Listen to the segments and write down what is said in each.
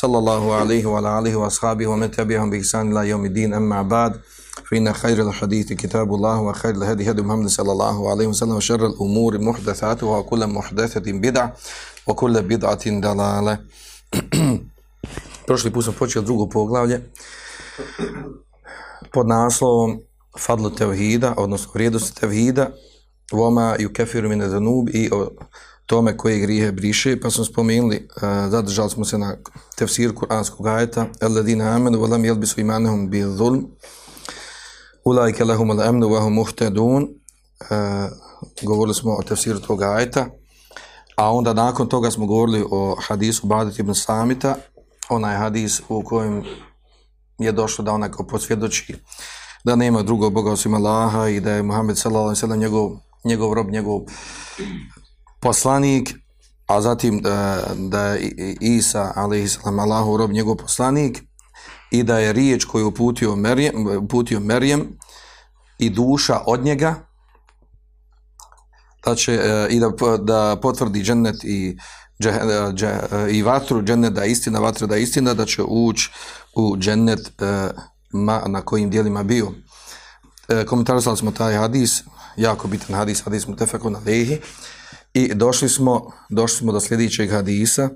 صلى الله عليه وعلى آله وأصحابه ومن تبعهم بإحسان إلى يوم الدين أما بعد فإن خير الحديث كتاب الله وخير الهدي هدي محمد صلى الله عليه وسلم وشر الأمور محدثاتها وكل محدثة بدعة وكل بدعة ضلالة Prošli put smo počeli drugo poglavlje pod naslovom Fadlu Tevhida, odnosno vrijednosti Tevhida, Voma i Ukefiru mine zanub i o tome koje grijehe briše, pa smo spomenuli, eh, zadržali smo se na tefsir kuranskog ajeta, Alladina amenu, volam jelbisu imanehum bi zulm, ulajke lahum al amnu, vahum muhtedun, eh, govorili smo o tefsiru tog ajeta, A onda nakon toga smo govorili o hadisu Badit ibn Samita, onaj hadis u kojem je došlo da onako posvjedoči da nema drugog Boga osim Allaha i da je Muhammed sallallahu alejhi ve sellem njegov njegov rob, njegov poslanik, a zatim da, da je Isa alejhi selam Allahu rob, njegov poslanik i da je riječ koju uputio Merjem, uputio Merjem i duša od njega, da će e, i da, da potvrdi džennet i, dže, dže, e, i vatru, džennet da je istina, vatra da je istina, da će ući u džennet ma, na kojim dijelima bio. E, komentarisali smo taj hadis, jako bitan hadis, hadis mu tefeku na lehi, i došli smo, došli smo do sljedećeg hadisa,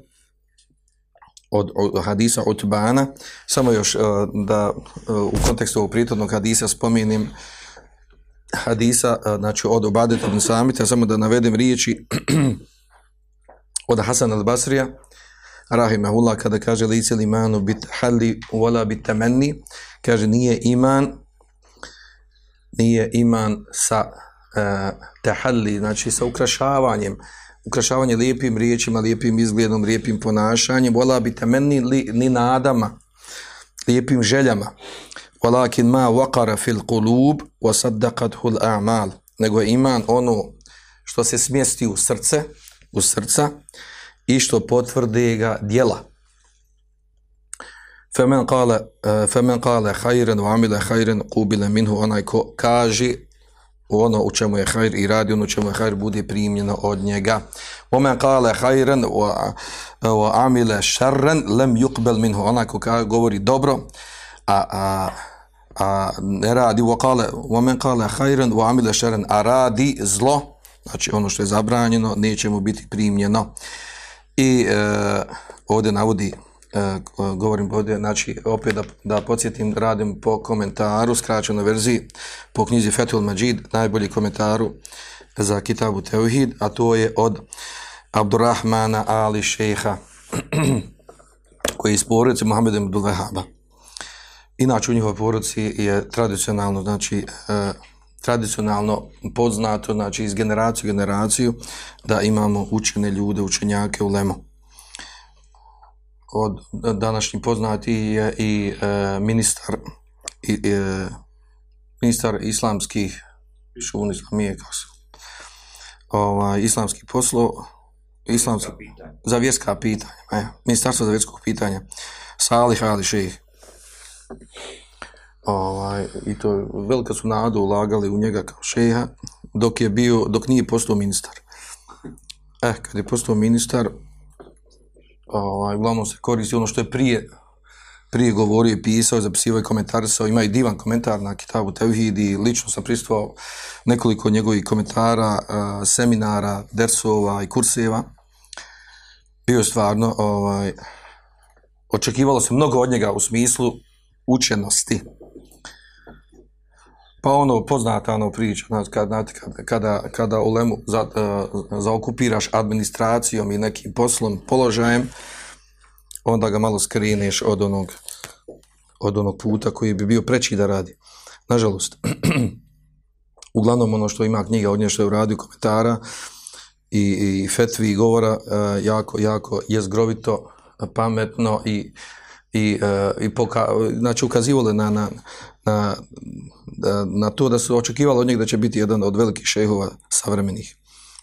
od, od hadisa Utbana, samo još e, da e, u kontekstu ovog prijetodnog hadisa spomenim hadisa, e, znači od Obadeta ibn Samita, samo da navedem riječi od Hasan al-Basrija, rahimahullah, kada kaže lice imanu bit halli wala bit temenni, kaže nije iman, nije iman sa tahalli, tehalli, znači sa ukrašavanjem, ukrašavanje lijepim riječima, lijepim izgledom, lijepim ponašanjem, vola bi temenni, li, ni nadama, lijepim željama. Walakin ma waqara fil qulub wa saddaqathu al a'mal. Nego je iman ono što se smjesti u srce u srca i što potvrde ga djela. Faman qala e, faman qala khayran wa amila khayran qubila minhu onaj ko kaže ono u čemu je khair i radi ono u čemu je khair bude primljeno od njega. Omen kale qala khayran wa wa amila sharran lam yuqbal minhu. Ona ko govori dobro a, a a ne radi. Wa kale, omen kale hajren khayran wa amila sharran a radi zlo znači ono što je zabranjeno neće mu biti primljeno. I e, ovdje navodi E, govorim ovdje znači opet da, da podsjetim radim po komentaru skraćeno verziji po knjizi Fethul Majid najbolji komentaru za kitabu Teuhid a to je od Abdurrahmana Ali Šeha koji je iz porodice Muhammeda Abdul Wahaba Inače u njihovoj porodici je tradicionalno, znači, e, tradicionalno poznato, znači, iz generaciju u generaciju, da imamo učene ljude, učenjake u Lemu. Od današnji poznati je i e, ministar, i, e, ministar islamskih, šun islamije, kao se, ovaj, islamskih poslo, islamski, za vjerska pitanja, e, ministarstvo za vjerskog pitanja, Salih Ali Šejih, ovaj, i to velika su nadu ulagali u njega kao šeha dok je bio, dok nije postao ministar. Eh, kad je postao ministar, ovaj, uglavnom se koristi ono što je prije prije govorio i pisao, zapisivao i komentarisao, ima i divan komentar na Kitabu Tevhid i lično sam pristovao nekoliko njegovih komentara, eh, seminara, dersova i kurseva. Bio je stvarno, ovaj, očekivalo se mnogo od njega u smislu učenosti. Pa ono, poznata ono priča, kada, kada, kada u Lemu za, uh, zaokupiraš administracijom i nekim poslom, položajem, onda ga malo skrineš od onog, od onog puta koji bi bio preći da radi. Nažalost, uglavnom ono što ima knjiga od nje što je uradio komentara i, i fetvi i govora, uh, jako, jako je zgrovito, pametno i i, uh, i poka, znači ukazivole na, na, na, na, na to da su očekivali od njega da će biti jedan od velikih šehova savremenih.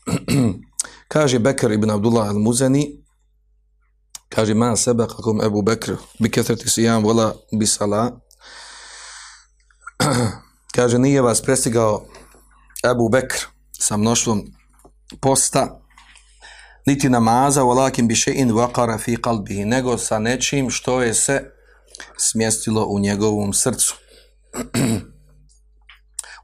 kaže Bekr ibn Abdullah al-Muzani, kaže ma sebe kakom Ebu Bekr, bi kethreti sijam vola bi sala, kaže nije vas prestigao Ebu Bekr sa mnoštvom posta, niti namaza, walakin bi še'in vakara fi kalbihi, nego sa nečim što je se smjestilo u njegovom srcu.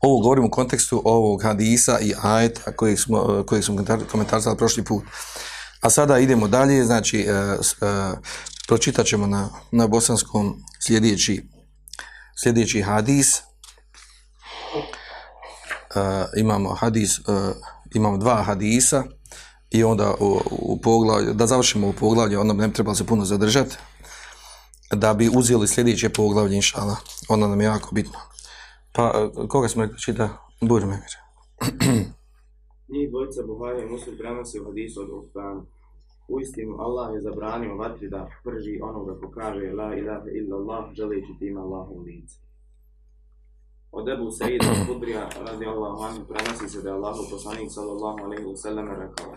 Ovo govorimo u kontekstu ovog hadisa i ajeta koji smo, koji smo komentarisali prošli put. A sada idemo dalje, znači e, e, pročitat ćemo na, na bosanskom sljedeći, sljedeći hadis. E, imamo hadis, e, imamo dva hadisa i onda u, u poglavlju, da završimo u poglavlju, onda ne treba se puno zadržati, da bi uzeli sljedeće poglavlje, inšala. Ono nam je jako bitno. Pa, e, koga smo rekli čita? Bujr Memir. Njih dvojica Buhari i Muslim prenosi u hadisu od Uthman. Uistinu, Allah je zabranio vatri da prži onoga ko kaže La ilaha illa Allah, želeći tim Allahu lice. Od Ebu Sejida Kudrija, radi Allah anhu, prenosi se da je Allahu poslanik sallallahu alaihi wa sallam rekao.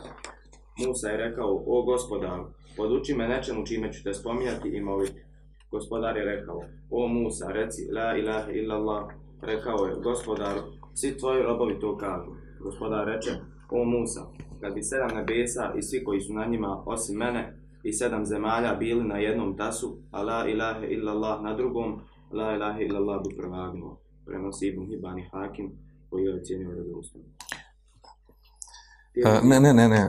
Musa je rekao, o gospodaru, poduči me nečemu čime ću te spominjati i moliti. Gospodar je rekao, o Musa, reci, la ilaha illa Allah, rekao je, gospodar, svi tvoji robovi to kažu. Gospodar reče, o Musa, kad bi sedam nebesa i svi koji su na njima, osim mene, i sedam zemalja bili na jednom tasu, a la ilaha illallah na drugom, la ilaha illallah bi prevagnuo. Prenosi Ibn Hibban i Hakim, koji je ocjenio redostom. Uh, e, ne, ne, ne, ne,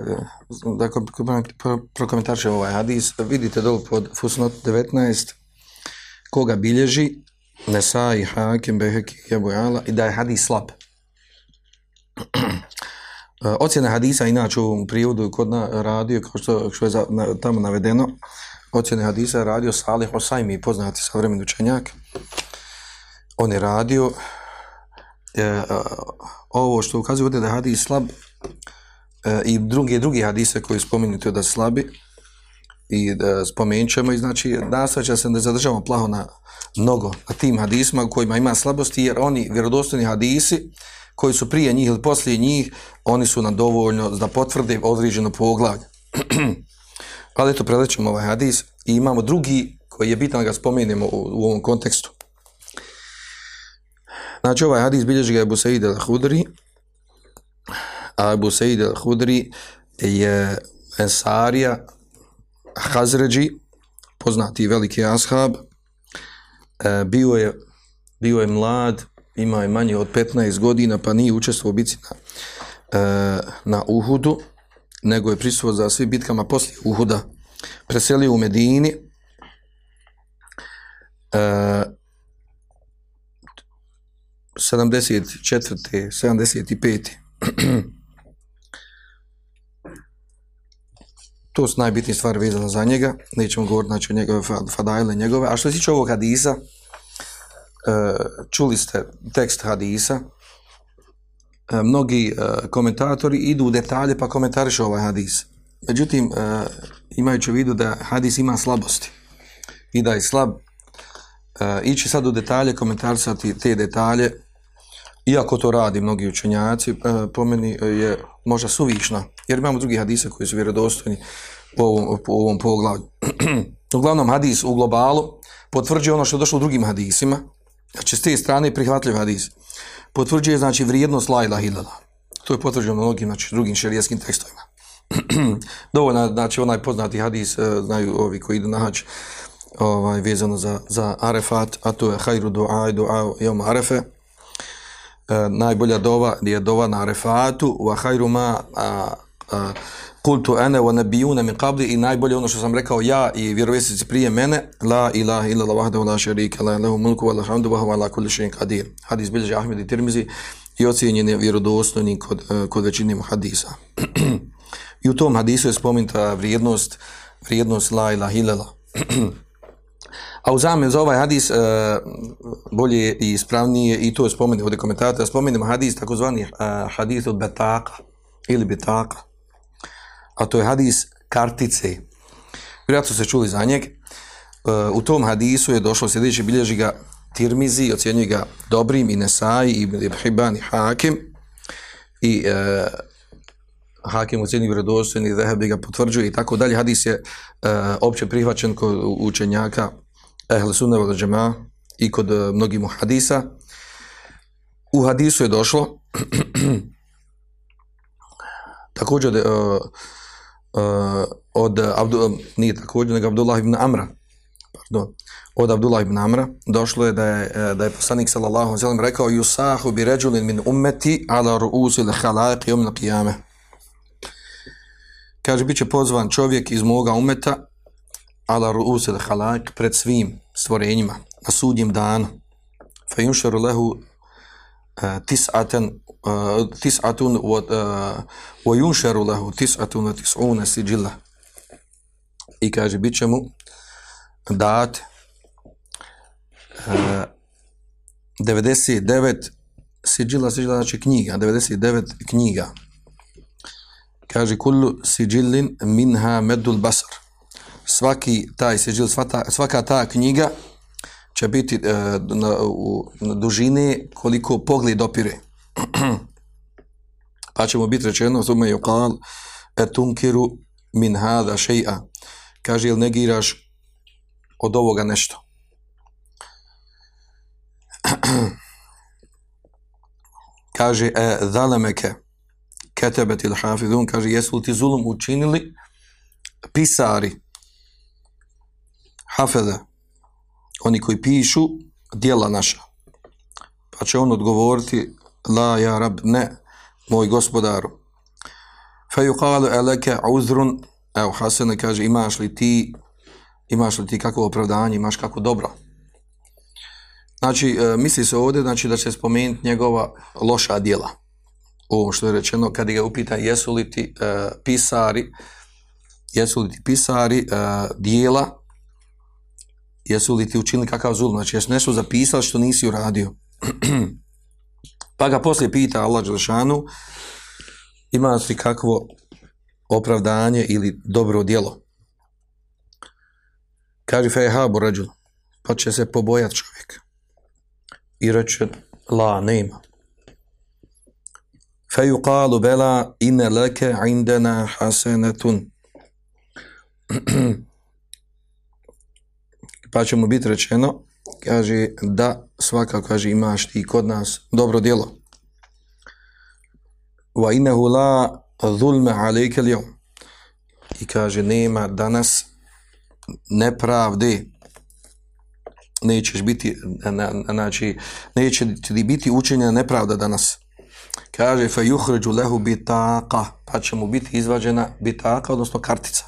dakle, da prokomentarče ovaj hadis, vidite dole pod Fusnot 19, koga bilježi, Nesai, Hakim, Beheki, Jebu Jala, i da je hadis slab. Ocjena hadisa, inače u prijevodu kod na radio, kao što, što je za, na, tamo navedeno, ocjene hadisa je radio Salih Osajmi, poznati savremeni učenjak. On je radio, e, ovo što ukazuje da je hadis slab, e, i drugi, drugi hadise koji spomenuti da slabi, i da spomenut ćemo i znači nastavlja se da zadržavamo plaho na mnogo na tim hadisima u kojima ima slabosti jer oni vjerodostojni hadisi koji su prije njih ili poslije njih oni su nam dovoljno da potvrde određeno poglavlje. Ali eto prelećemo ovaj hadis i imamo drugi koji je bitan da ga spomenemo u, u ovom kontekstu. Znači ovaj hadis bilježi ga Ebu Sa'id al-Hudri. A Ebu Sejid al-Hudri je Ensarija Hazređi, poznati veliki ashab, e, bio je, bio je mlad, ima je manje od 15 godina, pa nije učestvovao bici na, e, na Uhudu, nego je prisuo za svi bitkama poslije Uhuda. Preselio u Medini, e, 74. 75. To su najbitnije stvari vezane za njega, nećemo govoriti znači, o njegove fadajle njegove, a što se tiče ovog hadisa, e, čuli ste tekst hadisa, e, mnogi e, komentatori idu u detalje pa komentarišu ovaj hadis. Međutim, imajući u vidu da hadis ima slabosti i da je slab, ići sad u detalje, komentarisati te detalje, iako to radi mnogi učenjaci, e, po meni e, je možda suvišna, jer imamo drugi hadise koji su vjerodostojni u ovom, po ovom poglavlju. Uglavnom, hadis u globalu potvrđuje ono što je došlo u drugim hadisima, znači s te strane prihvatljiv hadis. Potvrđuje, znači, vrijednost la ilaha illallah. To je potvrđeno mnogim, znači, drugim šerijeskim tekstovima. Dovoljno, znači, onaj poznati hadis, e, znaju ovi koji idu na hađ, ovaj, vezano za, za arefat, a to je hajru du'a i du'a jom arefe, E, najbolja dova je dova na arefatu wa khairu ma a, a, kultu ana wa nabiyuna min qabli i najbolje ono što sam rekao ja i vjerovjesnici prije mene la ilaha illa allah wahdahu la sharika la lahu mulku wa lahu hamdu wa huwa ala kulli shay'in qadir. Hadis bilježi Ahmed i Tirmizi i ocjenjen je vjerodostojni kod, e, kod većine hadisa. I u tom hadisu je spomenuta vrijednost vrijednost la ilaha illallah. A u zamen za ovaj hadis e, bolje i ispravnije, i to je spomenuo ovdje komentator, spomenemo hadis takozvani e, hadis od betaka ili betaka. A to je hadis kartice. Vjerojatno se čuli za njeg. E, u tom hadisu je došlo sljedeći bilježi ga Tirmizi, ocjenjuje ga dobrim i Nesai i Ibn Hibban i Hakim i e, Hakim ocjenjuje vjerodostojni i Zehebi ga potvrđuje i tako dalje. Hadis je e, opće prihvaćen kod učenjaka Ehle Sunne od Džema i kod uh, mnogih mu hadisa. U hadisu je došlo također uh, uh, od Abdu, nije također, nego Abdullah ibn Amra, pardon, od Abdullah ibn Amra, došlo je da je, da je poslanik sallallahu alaihi sallam rekao Yusahu bi ređulin min ummeti ala ru'usil halaq yom na qiyame. Kaže, bit će pozvan čovjek iz moga umeta ala ru'usil halaq pred svim stvorenjima na sudnjem danu. Fa yunšaru lehu uh, tis'atan uh, tis'atun wa uh, yunšaru lehu tis'atun wa tis'una siđila. I kaže, bit će mu dat uh, 99 siđila, siđila znači knjiga, 99 knjiga. Kaže, kullu siđilin minha medul basar. Svaki taj seđil, svata, svaka ta knjiga će biti e, na, u, na dužine koliko pogled opire. pa ćemo biti rečeno, zume je kal, etunkiru min hada šeja. Kaže, jel negiraš od ovoga nešto. kaže, e, zalemeke, ketebet il hafidun, kaže, jesu li ti zulum učinili pisari, hafeze, oni koji pišu dijela naša. Pa će on odgovoriti, la ja rab, ne, moj gospodaru. Fe yuqalu eleke uzrun, evo Hasene kaže, imaš li ti imaš li ti kakvo opravdanje, imaš kako dobro. Znači, e, misli se ovdje znači, da će spomenuti njegova loša dijela. Ovo što je rečeno, kad ga upita jesu li ti e, pisari, jesu li ti pisari e, dijela, jesu li ti učinili kakav zulum, znači jesu nešto zapisali što nisi uradio. pa ga poslije pita Allah Đelšanu, ima li kakvo opravdanje ili dobro djelo. Kaže fehabu rađul, pa će se pobojati čovjek. I reče, la, nema. Fe yuqalu bela ine leke indena hasenetun. pa će mu biti rečeno, kaže, da svaka, kaže, imaš ti kod nas dobro djelo. Wa inahu la zulme alejke lijom. I kaže, nema danas nepravde. Nećeš biti znači neće ti biti učenja nepravda danas. Kaže fa yuhraju lahu bitaqa. Pa će mu biti izvađena bitaka odnosno kartica.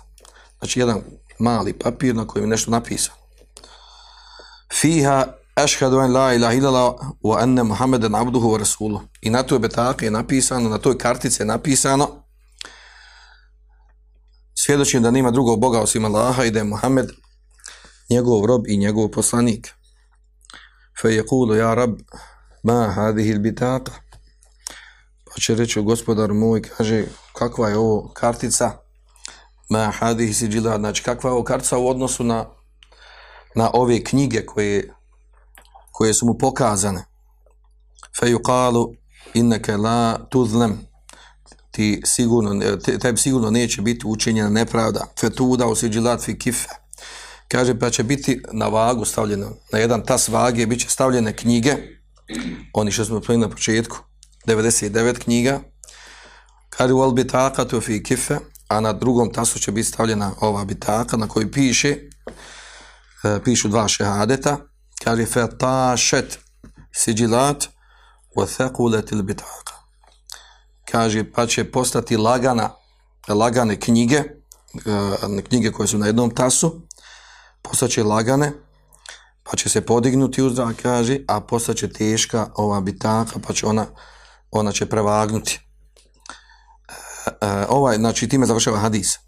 Znači jedan mali papir na kojem je nešto napisano fiha ashhadu an la ilaha illallah wa anna muhammadan abduhu wa rasuluhu i na toj bitaki je napisano na toj kartici je napisano svjedočim da nema drugog Boga osim Allaha i da je Muhammed njegov rob i njegov poslanik. Fe je kulu, ja rab, ma hadhihi al bitaka. Pa će reći gospodar moj, kaže, kakva je ovo kartica? Ma hadhihi si znači kakva je ovo kartica u odnosu na, na ove knjige koje, koje su mu pokazane. Fe ju kalu, inneke la tuzlem, ti sigurno, te, tebi sigurno neće biti učinjena nepravda. Fetuda usiđilat fi kife. Kaže, pa će biti na vagu stavljeno, na jedan tas vage, bit će stavljene knjige, oni što smo pojeli na početku, 99 knjiga, kaže, wal albitaka tu fi kife, a na drugom tasu će biti stavljena ova bitaka na kojoj piše, e, pišu dva šehadeta, kaže, fetašet siđilat, wa thekuletil bitaka kaže, pa će postati lagana, lagane knjige, e, knjige koje su na jednom tasu, postaće lagane, pa će se podignuti uzrak, kaže, a postaće teška ova bitaka, pa će ona, ona će prevagnuti. Uh, ovaj, znači, time završava hadis.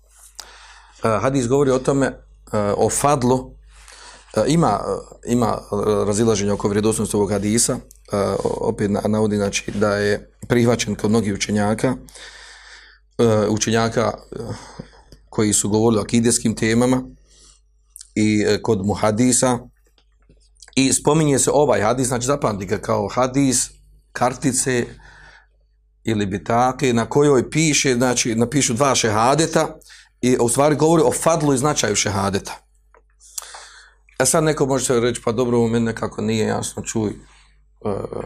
Hadis govori o tome, o fadlu, E, ima, e, ima e, razilaženje oko vrijedosnosti ovog hadisa, opet navodi, znači, da je prihvaćen kod mnogih učenjaka, učenjaka koji su govorili o akideskim temama, i kod muhadisa. I spominje se ovaj hadis, znači zapamti ga kao hadis kartice ili bitake na kojoj piše, znači napišu dva šehadeta i u stvari govori o fadlu i značaju šehadeta. A sad neko može se reći, pa dobro, u meni nekako nije jasno, čuj, e,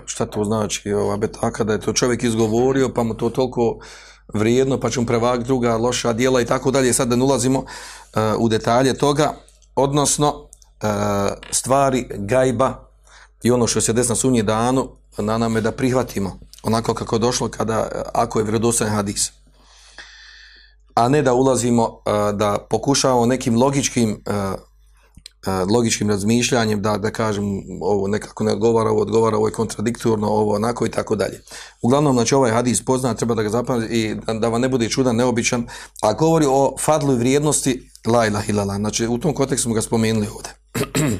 šta to znači ova betaka, da je to čovjek izgovorio, pa mu to toliko vrijedno, pa će mu prevag druga loša dijela i tako dalje. Sad da ne ulazimo uh, u detalje toga, odnosno uh, stvari gajba i ono što se desna sunje danu, na nam je da prihvatimo onako kako je došlo kada, ako je vredosan hadis. A ne da ulazimo, uh, da pokušavamo nekim logičkim uh, logičkim razmišljanjem da da kažem ovo nekako ne odgovara, ovo odgovara, ovo je kontradiktorno, ovo onako i tako dalje. Uglavnom, znači ovaj hadis poznat, treba da ga zapamati i da, da vam ne bude čudan, neobičan, a govori o fadlu vrijednosti la ilaha illallah. Znači, u tom kontekstu smo ga spomenuli ovde.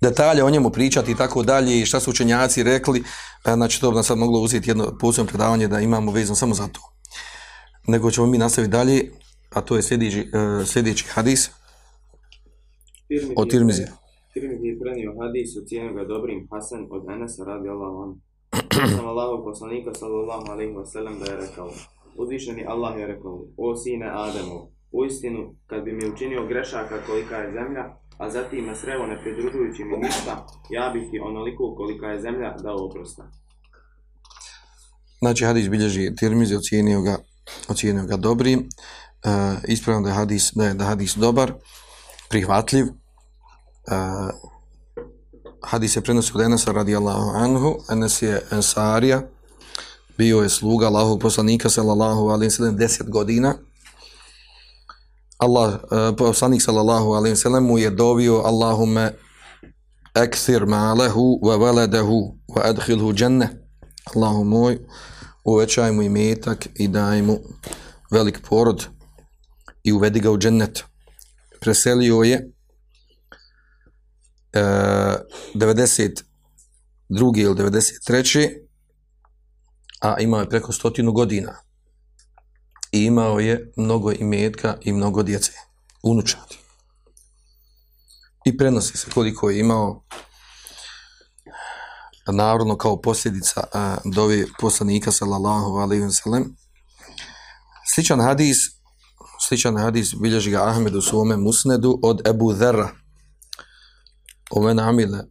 Detalje o njemu pričati i tako dalje i šta su učenjaci rekli, e, znači to bi nam sad moglo uzeti jedno posebno predavanje da imamo vezan samo za to. Nego ćemo mi nastaviti dalje, a to je sljedeći, e, sljedeći hadis, Od Tirmizi. Tirmizi je prenio hadis u cijenu ga dobrim Hasan od Enesa radi Allah on. Sam Allahu poslanika sallallahu alaihi wa sallam da je rekao. Uzvišeni Allah je rekao, o sine Ademu, u istinu, kad bi mi učinio grešaka kolika je zemlja, a zatim me srevo ne pridružujući mi ništa, ja bih ti onoliko kolika je zemlja dao oprosta. Znači, hadis bilježi Tirmizi, ocijenio ga, ocijenio ga dobrim. Uh, ispravno da je hadis, da je, da hadis dobar, prihvatljiv, uh, hadis je prenosi od Enesa radijallahu anhu, Enes je Ensarija, bio je sluga Allahog poslanika sallallahu alaihi sallam 10 godina. Allah, uh, poslanik sallallahu alaihi sallam mu je dovio Allahume ekthir malehu wa veledehu wa adkhilhu dženne. Allahu moj, uvećaj mu imetak i daj mu velik porod i uvedi ga u džennet. Preselio je E, 92. ili 93. a imao je preko stotinu godina i imao je mnogo imetka i mnogo djece, unučati. I prenosi se koliko je imao narodno kao posljedica a, dovi poslanika sallallahu alaihi wa sallam. Sličan hadis, sličan hadis bilježi ga Ahmed u svome musnedu od Ebu Dherra, Omen amile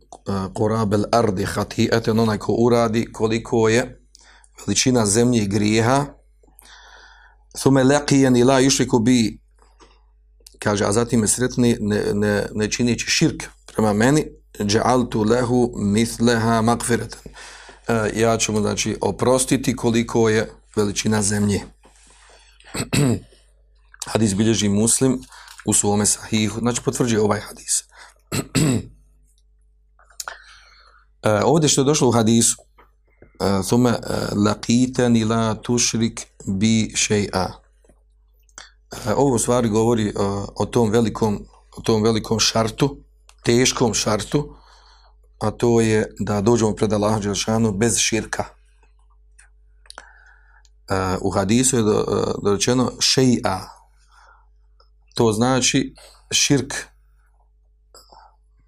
qurab al ardi khati'atan onaj ko uradi koliko je veličina zemlje grijeha thumma laqiyan la yushriku bi kaže a zatim je sretni ne, ne, ne činići širk prema meni ja'altu lahu mithlaha maghfiratan ja ću mu znači oprostiti koliko je veličina zemlje. Hadis bilježi muslim u svome sahihu. Znači potvrđuje ovaj hadis. Uh, ovdje što je došlo u hadisu, e, uh, thume e, laqitani la tushrik bi shay'a. Ovo stvari govori uh, o tom velikom o tom velikom šartu, teškom šartu, a to je da dođemo pred Allahom Đelšanu bez širka. Uh, u hadisu je do, uh, dorečeno shay'a. To znači širk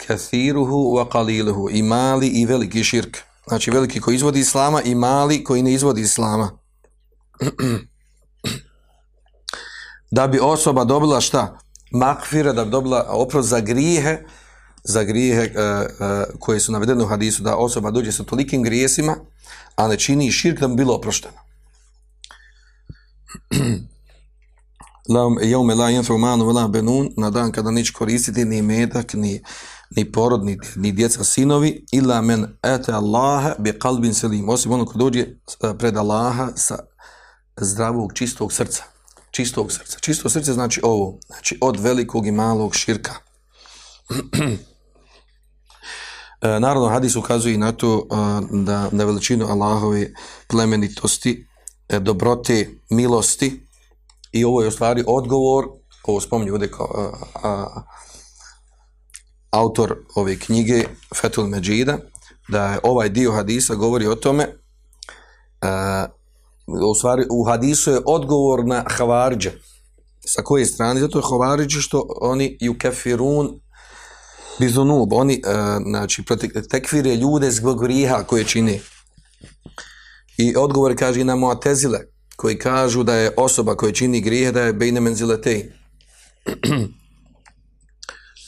kathiruhu wa qaliluhu. I mali i veliki širk. Znači veliki koji izvodi islama i mali koji ne izvodi islama. Da bi osoba dobila šta? Makfira da bi dobila oprost za grijehe za grijehe uh, uh, koje su navedene u hadisu da osoba dođe sa tolikim grijesima a ne čini širk da bi bilo oprošteno. La yawma la yanfa'u ma'an wala banun na dan kada neće koristiti ni medak ni ni porod, ni, ni djeca, sinovi, illa men ete Allaha bi kalbin selim, osim ono ko dođe e, pred Allaha sa zdravog, čistog srca. Čistog srca. Čisto srce znači ovo, znači od velikog i malog širka. e, hadis ukazuje na to e, da na veličinu Allahove plemenitosti, e, dobrote, milosti i ovo je u stvari odgovor, ovo spominje ovdje kao a, a, autor ove knjige Fetul Međida, da je ovaj dio hadisa govori o tome, uh, u stvari u hadisu je odgovor na Havarđe, Sa koje strane? Zato je Havarđe što oni ju kefirun bizunub, oni uh, znači, tekvire ljude zbog griha koje čini. I odgovor kaže i na Muatezile, koji kažu da je osoba koja čini grije, da je bejne menziletej.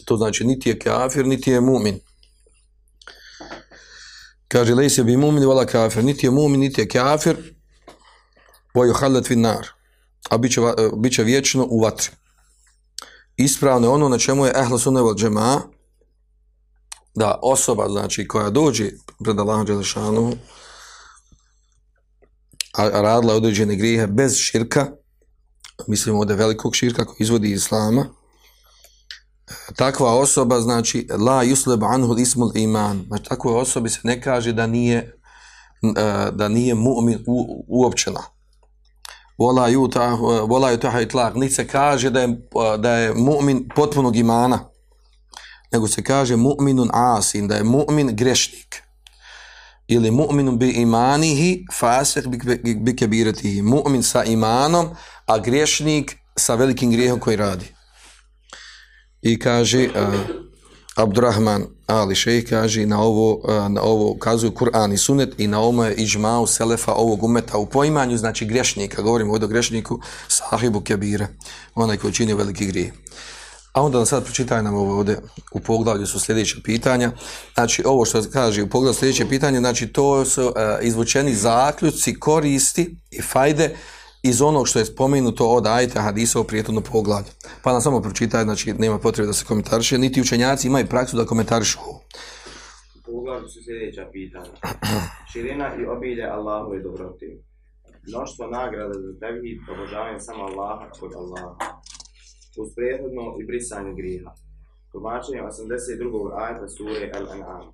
to znači niti je kafir, niti je mumin. Kaže, lej se bi mumin, vala kafir. Niti je mumin, niti je kafir, Boju halet fin nar. A bit će, e, bit će vječno u vatri. Ispravno je ono na čemu je ehla sunne val džema, da osoba, znači, koja dođe pred Allahom Đelešanu, a radila određene grijehe bez širka, mislimo ovdje velikog širka koji izvodi islama, takva osoba, znači, la yusleb anhu ismul iman, znači, takva osobi se ne kaže da nije, e, da nije mu'min uopćena. Vola yuta, vola yuta itlaq, niti se kaže da je, da je mu'min potpunog imana, nego se kaže mu'minun asin, da je mu'min grešnik ili mu'minun bi imanihi fasih bi, bi, bi kebiratihi. Mu'min sa imanom, a griješnik sa velikim grijehom koji radi. I kaže uh, Abdurrahman Ali Šejh kaže na ovo, uh, na ovo ukazuju Kur'an i Sunet i na ovo je iđmao selefa ovog umeta u poimanju, znači griješnika, govorimo ovdje o griješniku, sahibu kebira, onaj koji čini veliki grije. A onda nam sad pročitaj nam ovo ovdje u poglavlju su sljedeće pitanja. Znači ovo što kaže u poglavlju sljedeće pitanje, znači to su uh, izvučeni zaključci, koristi i fajde iz onog što je spomenuto od ajta hadisa o prijetodno poglavlju. Pa nam samo pročitaj, znači nema potrebe da se komentariše, niti učenjaci imaju praksu da komentarišu ovo. U poglavlju su sljedeća pitanja. Širina i obilje Allahu je dobroti. Mnoštvo nagrada za tevhid, obožavanje samo Allaha kod Allaha uz prethodno i brisanje griha. Tumačenje 82. ajta sure Al-An'am.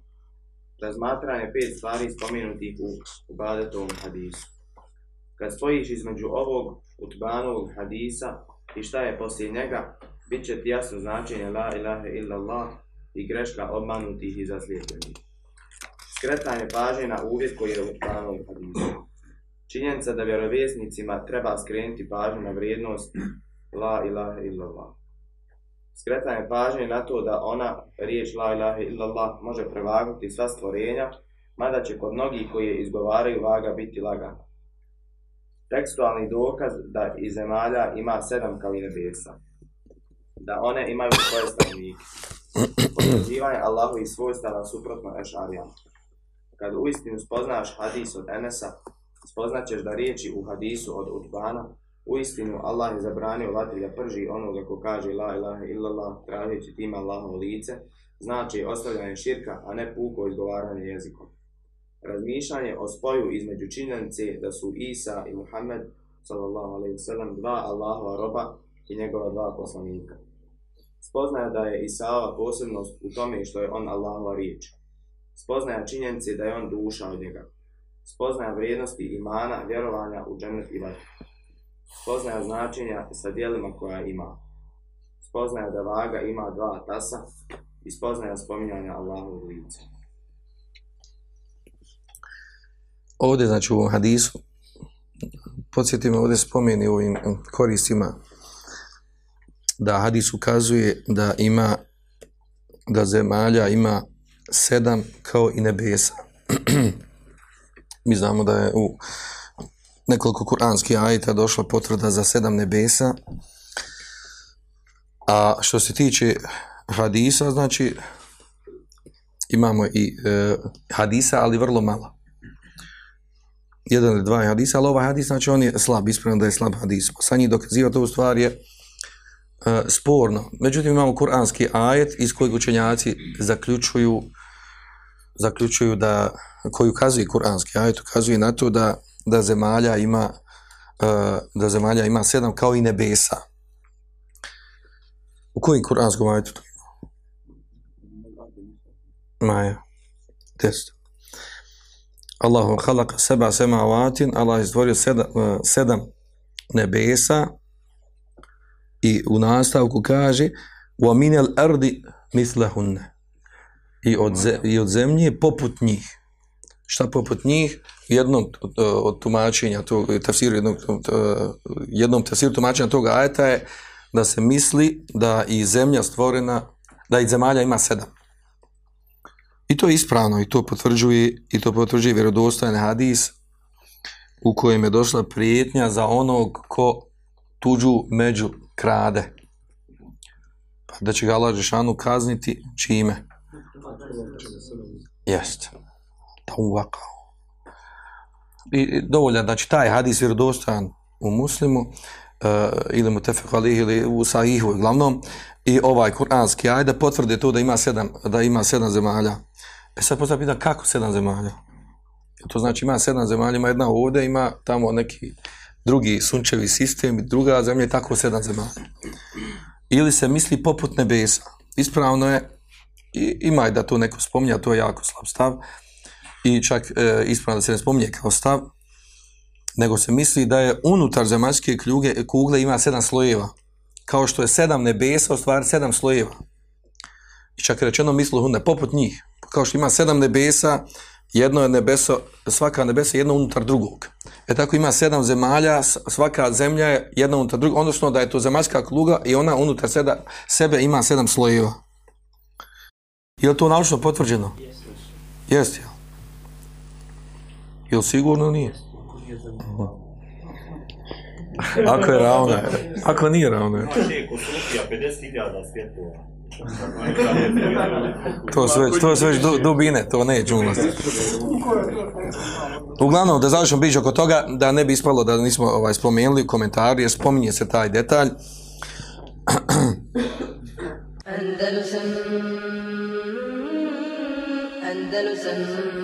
Razmatranje pet stvari spomenutih u ubadetovom hadisu. Kad stojiš između ovog utbanovog hadisa i šta je poslije njega, bit će ti jasno značenje la ilaha illallah i greška obmanutih i zaslijepljenih. Skretanje pažnje na uvjet koji je u hadisa. Činjenica da vjerovjesnicima treba skrenuti pažnju na vrijednost la ilaha illallah. Skretanje pažnje na to da ona riječ la ilaha illallah može prevagnuti sva stvorenja, mada će kod mnogih koji je izgovaraju vaga biti lagana. Tekstualni dokaz da iz zemalja ima sedam kao i nebesa. Da one imaju svoje stanovnike. Potvrđivanje Allahu i svojstava suprotno ešarijama. Kad u istinu spoznaš hadis od Enesa, spoznaćeš da riječi u hadisu od Utbana U istinu, Allah je zabranio vatri da prži onoga ko kaže la ilaha illallah, tražeći tim Allahovo lice, znači ostavljanje širka, a ne puko izgovaranje jezikom. Razmišljanje o spoju između činjenice da su Isa i Muhammed, sallallahu alaihi sallam, dva Allahova roba i njegova dva poslanika. Spoznaje da je Isaova posebnost u tome što je on Allahova riječ. Spoznaje činjenice da je on duša od njega. Spoznaje vrijednosti imana, vjerovanja u džennet i vatru spoznaja značenja sa dijelima koja ima. Spoznaja da vaga ima dva tasa i spoznaja spominjanja Allahovog lica. Ovdje, znači u ovom hadisu, podsjetimo ovdje spomeni u ovim koristima da hadis ukazuje da ima da zemalja ima sedam kao i nebesa. Mi znamo da je u nekoliko kuranskih ajeta došla potvrda za sedam nebesa. A što se tiče hadisa, znači imamo i e, hadisa, ali vrlo malo. Jedan ili dva hadisa, ali ovaj hadis, znači on je slab, ispravno da je slab hadis. Sa njih dokaziva to u stvari je e, sporno. Međutim, imamo kuranski ajet iz kojeg učenjaci zaključuju zaključuju da, koji ukazuje kuranski ajet, ukazuje na to da da zemalja ima uh, da zemalja ima sedam kao i nebesa. U kojim kuranskom ajetu to ima? Maja. Test. Allahu khalaqa seba semavatin, Allah je stvorio sedam, eh, sedam nebesa i u nastavku kaže wa minel ardi mislahunne i od, ze, i od zemlje poput njih. Šta poput njih, jednom eh, od tumačenja tog tafsira eh, jednom jednom tafsiru tumačenja tog ajeta je da se misli da i zemlja stvorena, da i zemalja ima sedam. I to je ispravno i to potvrđuje i to potvrđuje vjerodostojan hadis u kojem je došla prijetnja za onog ko tuđu među krade. Pa da će ga Allah Žešanu kazniti čime? Jest. Da uvakao. I dovoljno, dovoljan, znači taj hadis vjerodostojan u muslimu, Eh, ili mu tefek alih, ili u sahihu, uglavnom, i ovaj kuranski ajde potvrde to da ima sedam, da ima sedam zemalja. E sad postavljam pitan kako sedam zemalja? To znači ima sedam zemalja, ima jedna ovdje, ima tamo neki drugi sunčevi sistem i druga zemlja i tako sedam zemalja. Ili se misli poput nebesa. Ispravno je, i, ima je da to neko spominja, to je jako slab stav, i čak e, ispravno da se ne spominje kao stav, nego se misli da je unutar zemaljske kljuge, kugle ima sedam slojeva. Kao što je sedam nebesa, u stvari sedam slojeva. I čak je rečeno mislu hunde, poput njih. Kao što ima sedam nebesa, jedno je nebeso, svaka nebesa jedno unutar drugog. E tako ima sedam zemalja, svaka zemlja je jedna unutar drugog, odnosno da je to zemaljska kluga i ona unutar seda, sebe ima sedam slojeva. Je li to naučno potvrđeno? Jeste. Jel? Je li sigurno nije? Ako je ravno, je. ako nije ravno, je. Šeku Sufija, 50.000 svjetova. To su već, to su već du, dubine, to neće ulaziti. Uglavnom, da završimo priču oko toga, da ne bi ispalo da nismo ovaj, spomenuli u komentaru, jer spominje se taj detalj. Andalusam Andalusam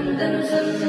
Andalusam Andalusam